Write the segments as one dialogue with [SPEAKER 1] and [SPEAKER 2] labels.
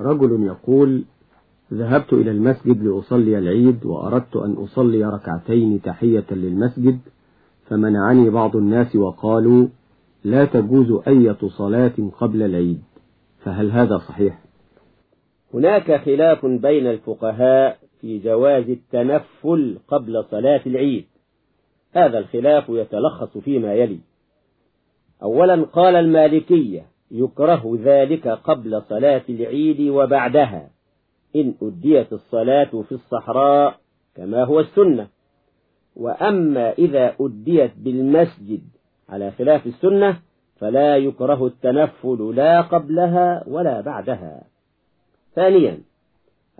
[SPEAKER 1] رجل يقول ذهبت إلى المسجد لأصلي العيد وأردت أن أصلي ركعتين تحية للمسجد فمنعني بعض الناس وقالوا لا تجوز أية صلاة قبل العيد فهل هذا صحيح؟
[SPEAKER 2] هناك خلاف بين الفقهاء في جواز التنفل قبل صلاة العيد هذا الخلاف يتلخص فيما يلي أولا قال المالكية يكره ذلك قبل صلاة العيد وبعدها. إن أديت الصلاة في الصحراء كما هو السنة. وأما إذا أديت بالمسجد على خلاف السنة فلا يكره التنفل لا قبلها ولا بعدها. ثانيا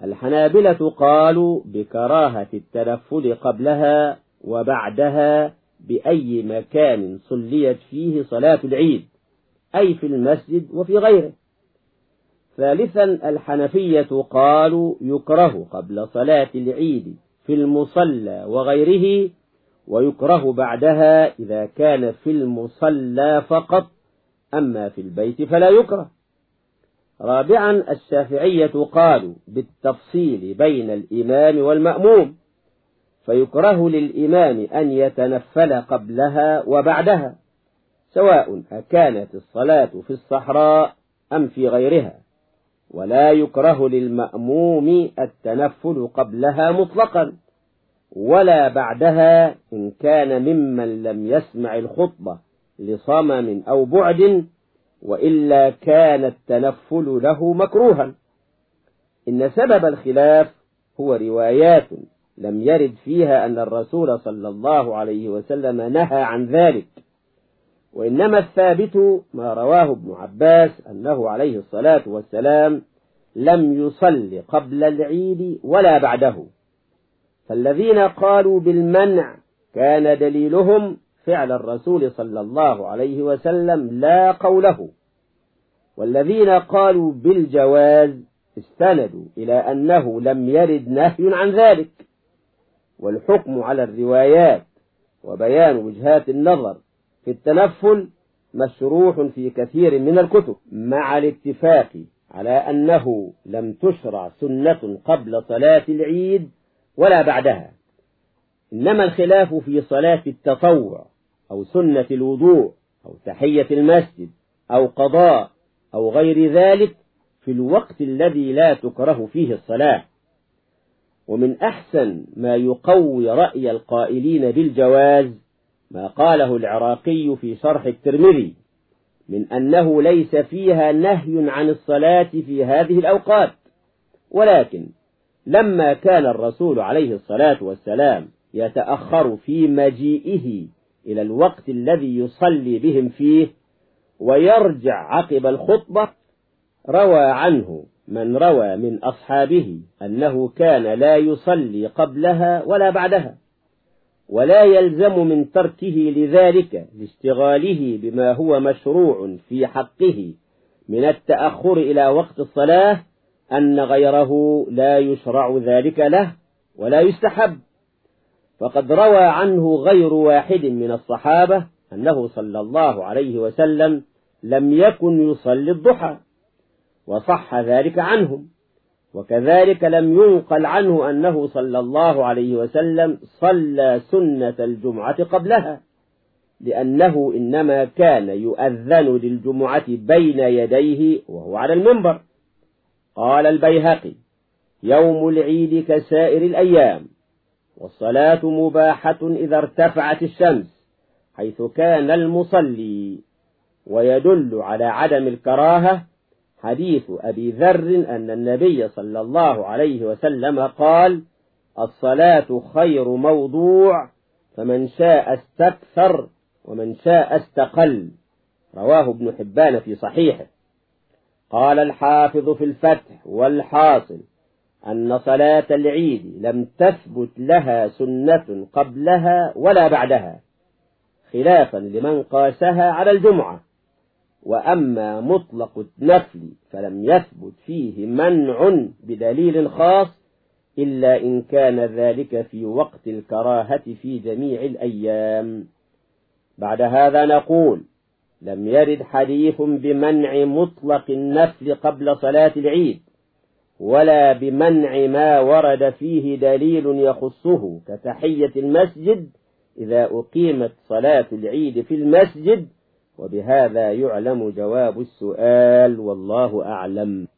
[SPEAKER 2] الحنابلة قالوا بكراهة التنفل قبلها وبعدها بأي مكان صليت فيه صلاة العيد. أي في المسجد وفي غيره. ثالثا الحنفية قالوا يكره قبل صلاة العيد في المصلى وغيره ويكره بعدها إذا كان في المصلى فقط أما في البيت فلا يكره. رابعا الشافعية قالوا بالتفصيل بين الإمام والمأموم فيكره للإمام أن يتنفل قبلها وبعدها. سواء أكانت الصلاة في الصحراء أم في غيرها ولا يكره للمأموم التنفل قبلها مطلقا ولا بعدها إن كان ممن لم يسمع الخطبة لصمم أو بعد وإلا كان التنفل له مكروها. إن سبب الخلاف هو روايات لم يرد فيها أن الرسول صلى الله عليه وسلم نهى عن ذلك. وإنما الثابت ما رواه ابن عباس أنه عليه الصلاة والسلام لم يصل قبل العيد ولا بعده. فالذين قالوا بالمنع كان دليلهم فعل الرسول صلى الله عليه وسلم لا قوله. والذين قالوا بالجواز استندوا إلى أنه لم يرد نهي عن ذلك. والحكم على الروايات وبيان وجهات النظر في التنفل مشروح في كثير من الكتب مع الاتفاق على أنه لم تشرع سنة قبل صلاة العيد ولا بعدها. إنما الخلاف في صلاة التطوع أو سنة الوضوء أو تحية المسجد أو قضاء أو غير ذلك في الوقت الذي لا تكره فيه الصلاة. ومن أحسن ما يقوي رأي القائلين بالجواز ما قاله العراقي في شرح الترمذي من أنه ليس فيها نهي عن الصلاة في هذه الأوقات. ولكن لما كان الرسول عليه الصلاة والسلام يتأخر في مجيئه إلى الوقت الذي يصلي بهم فيه ويرجع عقب الخطبة روى عنه من روى من أصحابه أنه كان لا يصلي قبلها ولا بعدها. ولا يلزم من تركه لذلك لاشتغاله بما هو مشروع في حقه من التأخر إلى وقت الصلاة أن غيره لا يشرع ذلك له ولا يستحب. فقد روى عنه غير واحد من الصحابة أنه صلى الله عليه وسلم لم يكن يصلي الضحى وصح ذلك عنهم. وكذلك لم ينقل عنه أنه صلى الله عليه وسلم صلى سنة الجمعة قبلها لأنه إنما كان يؤذن للجمعة بين يديه وهو على المنبر. قال البيهقي يوم العيد كسائر الأيام والصلاة مباحة إذا ارتفعت الشمس حيث كان المصلي ويدل على عدم الكراهة حديث أبي ذر أن النبي صلى الله عليه وسلم قال الصلاة خير موضوع فمن شاء استكثر ومن شاء استقل. رواه ابن حبان في صحيحه. قال الحافظ في الفتح والحاصل أن صلاة العيد لم تثبت لها سنة قبلها ولا بعدها خلافا لمن قاسها على الجمعة. وأما مطلق النفل فلم يثبت فيه منع بدليل خاص إلا إن كان ذلك في وقت الكراهة في جميع الأيام. بعد هذا نقول لم يرد حديث بمنع مطلق النفل قبل صلاة العيد ولا بمنع ما ورد فيه دليل يخصه كتحية المسجد إذا أقيمت صلاة العيد في المسجد وبهذا يعلم جواب السؤال والله أعلم.